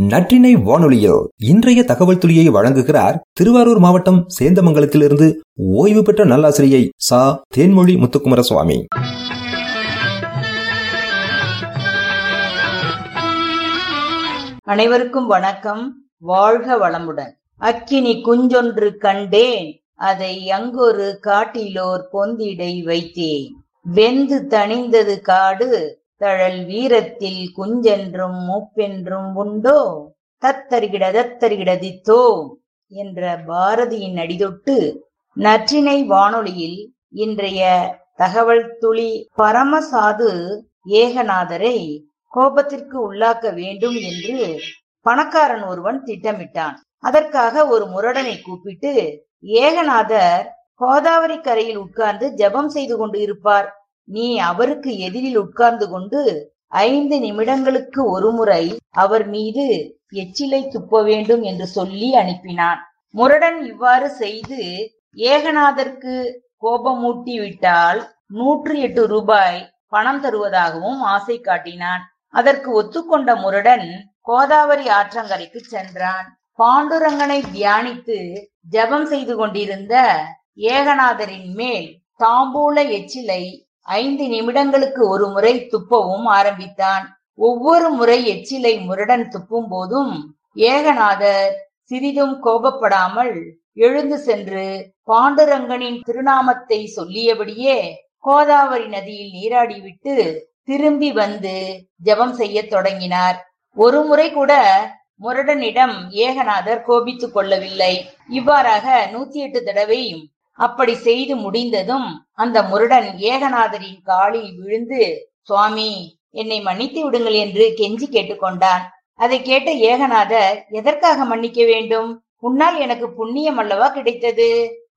நற்றினை வானொலியில் இன்றைய தகவல் துளியை வழங்குகிறார் திருவாரூர் மாவட்டம் சேந்தமங்கலத்திலிருந்து ஓய்வு பெற்ற நல்லாசிரியை சா. தேன்மொழி முத்துக்குமர சுவாமி அனைவருக்கும் வணக்கம். வாழ்க வளமுடன். அக்கினி குஞ்சொன்று கண்டேன். அதை அங்கொரு காட்டிலோர் பொந்திடை வைத்தேன். வெந்து தணிந்தது காடு. தழல் வீரத்தில் குஞ்சென்றும் மூப்பென்றும் உண்டோ? தத்தரிகிட தத்தரிகிடதித்தோ என்ற பாரதியின் அடிதொட்டு நற்றினை வானொலியில் இன்றைய தகவல் துளி பரமசாது ஏகநாதரை கோபத்திற்கு உள்ளாக்க வேண்டும் என்று பணக்காரன் ஒருவன் திட்டமிட்டான். அதற்காக ஒரு முரடனை கூப்பிட்டு ஏகநாதர் கோதாவரி கரையில் உட்கார்ந்து ஜெபம் செய்து கொண்டு இருப்பார். நீ அவருக்கு எதிரில் உட்கார்ந்து கொண்டு ஐந்து நிமிடங்களுக்கு ஒருமுறை அவர் மீது எச்சிலை துப்ப வேண்டும் என்று சொல்லி அனுப்பினான். முரடன் இவ்வாறு செய்து ஏகநாதற்கு கோபமூட்டி விட்டால் நூற்றி எட்டு ரூபாய் பணம் தருவதாகவும் ஆசை காட்டினான். அதற்கு ஒத்துக்கொண்ட முரடன் கோதாவரி ஆற்றங்கரைக்கு சென்றான். பாண்டுரங்கனை தியானித்து ஜெபம் செய்து கொண்டிருந்த ஏகநாதரின் மேல் தாம்பூல எச்சிலை ஐந்து நிமிடங்களுக்கு ஒரு முறை துப்பவும் ஆரம்பித்தான். ஒவ்வொரு முறை எச்சிலை முரடன் துப்பும் போதும் ஏகநாதர் சிறிதும் கோபப்படாமல் எழுந்து சென்று பாண்டுரங்கனின் திருநாமத்தை சொல்லியபடியே கோதாவரி நதியில் நீராடிவிட்டு திரும்பி வந்து ஜெபம் செய்ய தொடங்கினார். ஒரு முறை கூட முரடனிடம் ஏகநாதர் கோபித்துக் கொள்ளவில்லை. இவ்வாறாக நூத்தி எட்டு தடவையும் அப்படி செய்து முடிந்ததும் அந்த முருடன் ஏகநாதரின் காலில் விழுந்து சுவாமி என்னை மன்னித்து விடுங்கள் என்று கெஞ்சி கேட்டுக்கொண்டான். அதை கேட்ட ஏகநாதர் எதற்காக மன்னிக்க வேண்டும்? உன்னால் எனக்கு புண்ணியம் அல்லவா கிடைத்தது?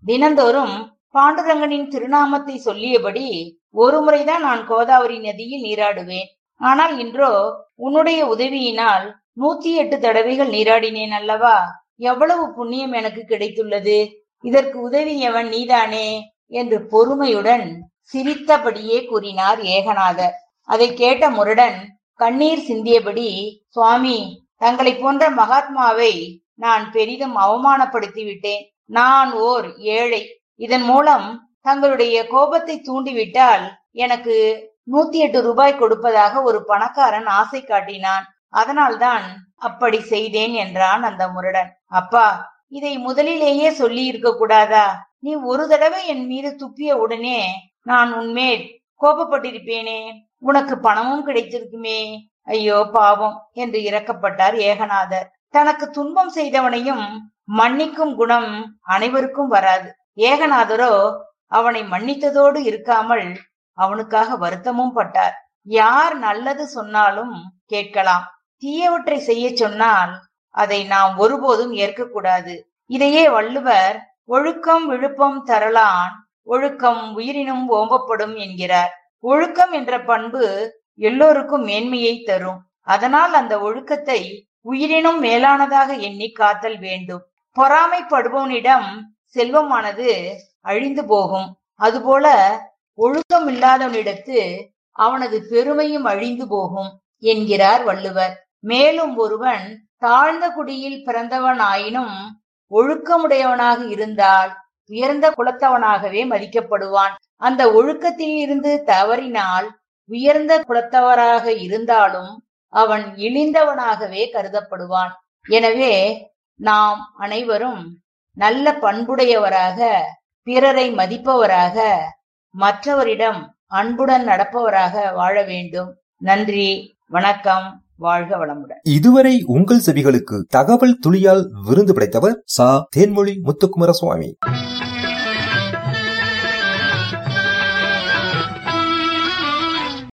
தினந்தோறும் பாண்டுரங்கனின் திருநாமத்தை சொல்லியபடி ஒரு முறைதான் நான் கோதாவரி நதியில் நீராடுவேன். ஆனால் இன்றோ உன்னுடைய உதவியினால் நூத்தி எட்டு தடவைகள் நீராடினேன் அல்லவா? எவ்வளவு புண்ணியம் எனக்கு கிடைத்துள்ளது? இதற்கு உதவியவன் நீதானே? என்று பொறுமையுடன் சிரித்தபடியே கூறினார் ஏகநாதர். அதை கேட்ட முருடன் கண்ணீர் சிந்தியபடி சுவாமி தங்களை போன்ற மகாத்மாவை நான் பெரிதும் அவமானப்படுத்தி விட்டேன். நான் ஓர் ஏழை. இதன் மூலம் தங்களுடைய கோபத்தை தூண்டிவிட்டால் எனக்கு நூத்தி எட்டு ரூபாய் கொடுப்பதாக ஒரு பணக்காரன் ஆசை காட்டினான். அதனால்தான் அப்படி செய்தேன் என்றான் அந்த முருடன். அப்பா இதை முதலிலேயே சொல்லி இருக்க கூடாதா? நீ ஒரு தடவை என் மீது துப்பிய உடனே நான் உன்மேல் கோபப்பட்டிருப்பேனே. உனக்கு பணமும் கிடைத்திருக்குமே ஐயோ பாவம் என்று இறக்கப்பட்டார் ஏகநாதர். தனக்கு துன்பம் செய்தவனையும் மன்னிக்கும் குணம் அனைவருக்கும் வராது. ஏகநாதரோ அவனை மன்னித்ததோடு இருக்காமல் அவனுக்காக வருத்தமும் பட்டார். யார் நல்லது சொன்னாலும் கேட்கலாம். தீயவற்றை செய்ய சொன்னால் அதை நாம் ஒருபோதும் ஏற்கக்கூடாது. இதையே வள்ளுவர் ஒழுக்கம் விழுப்பம் தரலான் ஒழுக்கம் உயிரினும் ஓம்பப்படும் என்கிறார். ஒழுக்கம் என்ற பண்பு எல்லோருக்கும் மேன்மையை தரும். அதனால் அந்த ஒழுக்கத்தை உயிரினும் மேலானதாக எண்ணி காத்தல் வேண்டும். பொறாமைப்படுபவனிடம் செல்வமானது அழிந்து போகும். அதுபோல ஒழுக்கம் இல்லாதவனிடத்து அவனது பெருமையும் அழிந்து போகும் என்கிறார் வள்ளுவர். மேலும் ஒருவன் தாழ்ந்த குடியில் பிறந்தவனாயினும் ஒழுக்கமுடையவனாக இருந்தால் உயர்ந்த குலத்தவனாகவே மதிக்கப்படுவான். அந்த ஒழுக்கத்தில் இருந்து தவறினால் உயர்ந்த குலத்தவராக இருந்தாலும் அவன் இழிந்தவனாகவே கருதப்படுவான். எனவே நாம் அனைவரும் நல்ல பண்புடையவராக பிறரை மதிப்பவராக மற்றவரிடம் அன்புடன் நடப்பவராக வாழ வேண்டும். நன்றி வணக்கம். வாழ்க வளமுடன். இதுவரை உங்கள் செவிகளுக்கு தகவல் துளியால் விருந்து படைத்தவர் சா. தேன்மொழி முத்துக்குமாரசுவாமி.